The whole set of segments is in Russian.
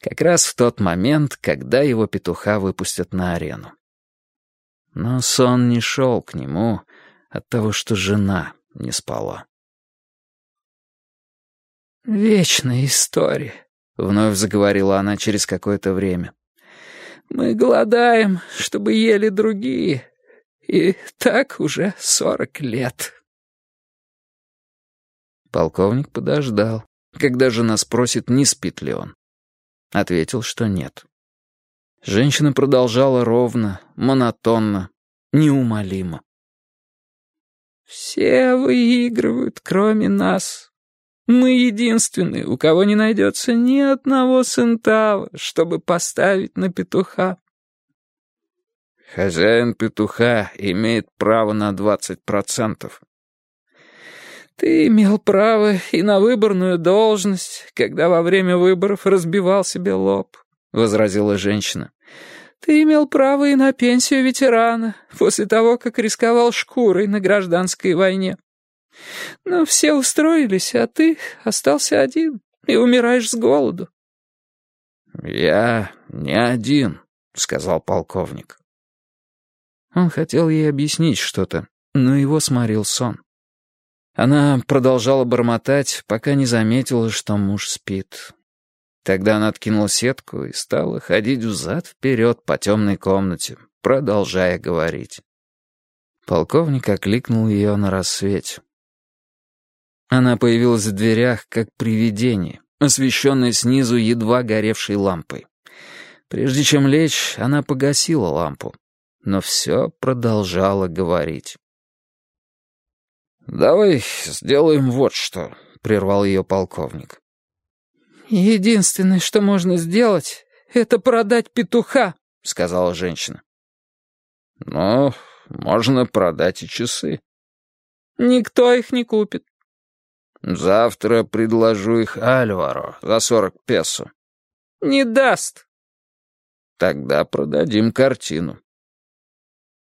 Как раз в тот момент, когда его петуха выпустят на арену. Но сон не шел к нему от того, что жена не спала. «Вечная история», — вновь заговорила она через какое-то время. «Мы голодаем, чтобы ели другие, и так уже сорок лет». Полковник подождал, когда жена спросит, не спит ли он. Ответил, что нет. Женщина продолжала ровно, монотонно, неумолимо. «Все выигрывают, кроме нас. Мы единственные, у кого не найдется ни одного центава, чтобы поставить на петуха». «Хозяин петуха имеет право на двадцать процентов». «Ты имел право и на выборную должность, когда во время выборов разбивал себе лоб», — возразила женщина. «Ты имел право и на пенсию ветерана после того, как рисковал шкурой на гражданской войне. Но все устроились, а ты остался один и умираешь с голоду». «Я не один», — сказал полковник. Он хотел ей объяснить что-то, но его сморил сон. Она продолжала бормотать, пока не заметила, что муж спит. Тогда она откинула сетку и стала ходить взад-вперед по темной комнате, продолжая говорить. Полковник окликнул ее на рассвете. Она появилась в дверях, как привидение, освещенное снизу едва горевшей лампой. Прежде чем лечь, она погасила лампу, но все продолжала говорить. «Давай сделаем вот что», — прервал ее полковник. «Единственное, что можно сделать, это продать петуха», — сказала женщина. «Ну, можно продать и часы». «Никто их не купит». «Завтра предложу их Альваро за сорок песо». «Не даст». «Тогда продадим картину».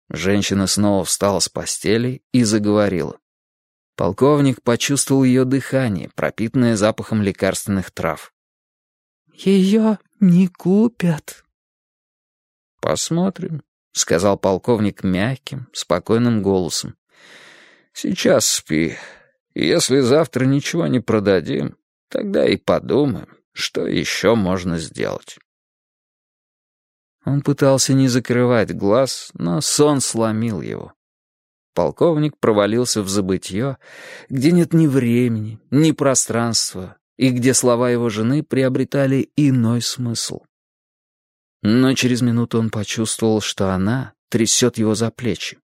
Женщина снова встала с постели и заговорила. Полковник почувствовал ее дыхание, пропитанное запахом лекарственных трав. «Ее не купят». «Посмотрим», — сказал полковник мягким, спокойным голосом. «Сейчас спи. Если завтра ничего не продадим, тогда и подумаем, что еще можно сделать». Он пытался не закрывать глаз, но сон сломил его. Полковник провалился в забытье, где нет ни времени, ни пространства, и где слова его жены приобретали иной смысл. Но через минуту он почувствовал, что она трясет его за плечи.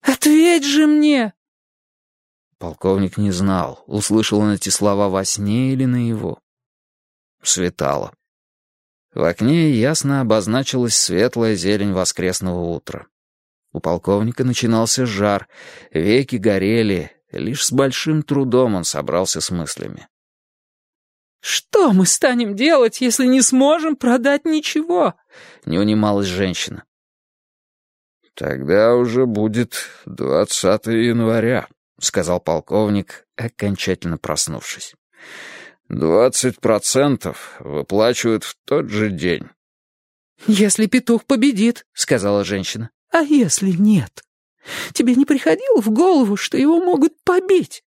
«Ответь же мне!» Полковник не знал, услышал он эти слова во сне или наяву. Светало. В окне ясно обозначилась светлая зелень воскресного утра. У полковника начинался жар, веки горели, лишь с большим трудом он собрался с мыслями. «Что мы станем делать, если не сможем продать ничего?» — не унималась женщина. «Тогда уже будет 20 января», — сказал полковник, окончательно проснувшись. «Двадцать процентов выплачивают в тот же день». «Если петух победит», — сказала женщина. А если нет? Тебе не приходило в голову, что его могут побить?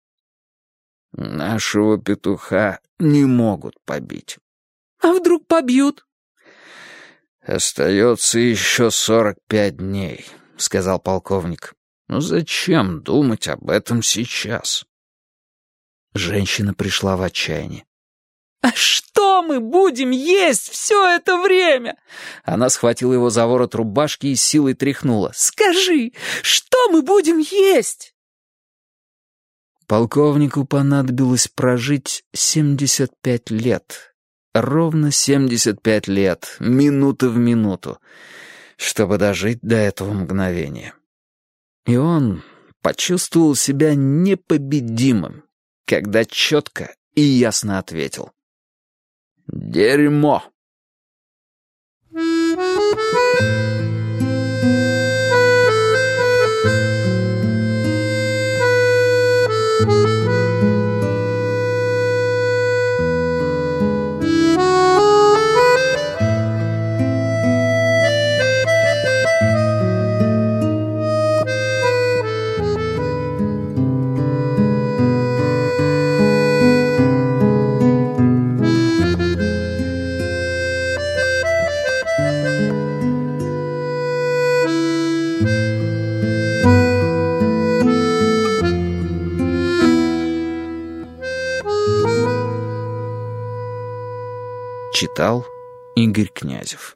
Нашего петуха не могут побить. А вдруг побьют? Остается еще сорок пять дней, сказал полковник. Ну зачем думать об этом сейчас? Женщина пришла в отчаяние. «А что мы будем есть все это время?» Она схватила его за ворот рубашки и силой тряхнула. «Скажи, что мы будем есть?» Полковнику понадобилось прожить семьдесят пять лет. Ровно семьдесят пять лет, минута в минуту, чтобы дожить до этого мгновения. И он почувствовал себя непобедимым, когда четко и ясно ответил. Дерьмо. Читал Игорь Князев